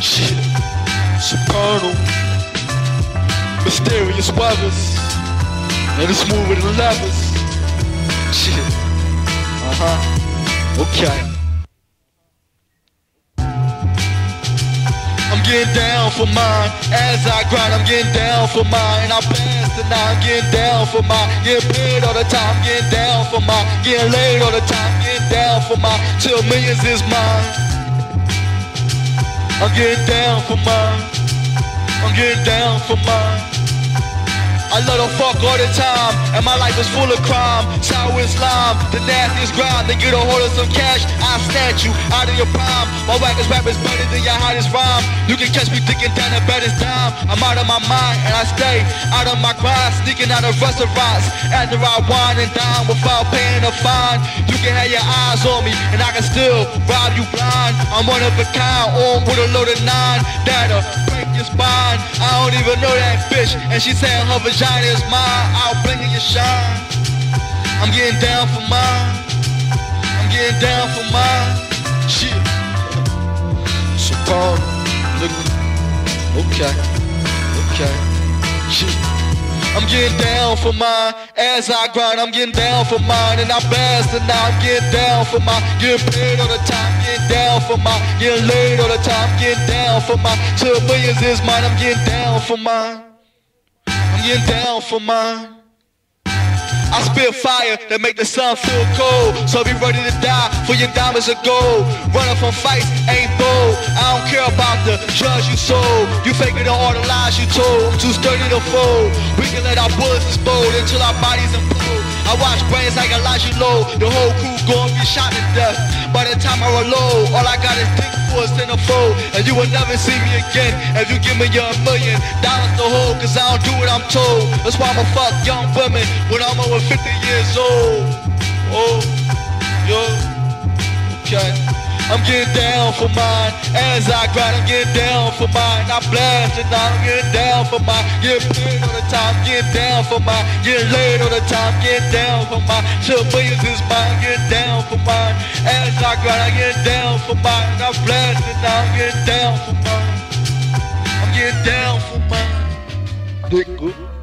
Shit. Supernal. Mysterious weathers. And it's moving the levers. Shit. Uh-huh. Okay. I'm getting down for mine. As I grind, I'm getting down for mine. I blast and I'm getting down for mine. Getting paid all the time, getting down for mine. Getting laid all the time, getting down for mine. Till millions is mine. Getting down for mine. I'm getting down for mine. I love to fuck all the time, and my life is full of crime. Sour Islam, the nastiest grind. They get a hold of some cash, I snatch you out of your prime. My wackest rap is better than your hottest rhyme. You can catch me thinking down the baddest dime. I'm out of my mind, and I stay out of my grind. Sneaking out of restaurants after I wine and dine without paying a fine. You can have your eyes on me, and I can still rob you blind. I'm one of a kind, on with a load of nine. That'll break your spine. I don't even know that bitch, and she saying her vagina is mine. I'll bring her your shine. I'm getting down for mine. I'm getting down for mine. Shit. So Supernal, nigga. Okay. Okay. Shit. I'm getting down for mine as I grind. I'm getting down for mine, and I blast and now I'm getting down for mine. Getting paid all the time, for mine. Getting laid all the time, getting down for mine. Till millions is mine. I'm getting down for mine. I'm getting down for mine. I spit fire that make the sun feel cold. So be ready to die for your diamonds of gold. Running from fights ain't bold. I don't care about the drugs you sold. You faking all the lies you told. I'm Too sturdy to fold. We can let our bullets explode until our bodies implode. I watch brains like Elijah Low. The whole crew gon' be shot to death. By the time I reload, all I got is dick for a centerfold. And you will never see me again if you give me your million dollars to hold. Cause I don't do what I'm told. That's why I'ma fuck young women when I'm over 50 years old. Oh, yo, okay. I'm getting down for mine. As I grind, I'm getting down for mine. I blast and I'm getting down for mine. Getting paid all the time, getting down for mine. Getting laid all the time, getting down for mine. Till millions is mine, getting down for mine. As I grind, I get down for mine. I blast and I'm getting down for mine. I'm getting down for mine. Nigga.